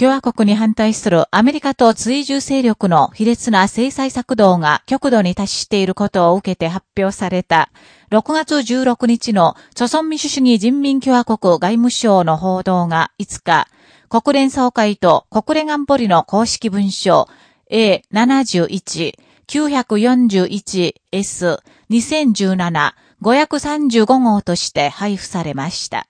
共和国に反対するアメリカと追従勢力の卑劣な制裁策動が極度に達していることを受けて発表された、6月16日の、著存民主主義人民共和国外務省の報道が5日、国連総会と国連安保理の公式文書 A71、941S、2017、535号として配布されました。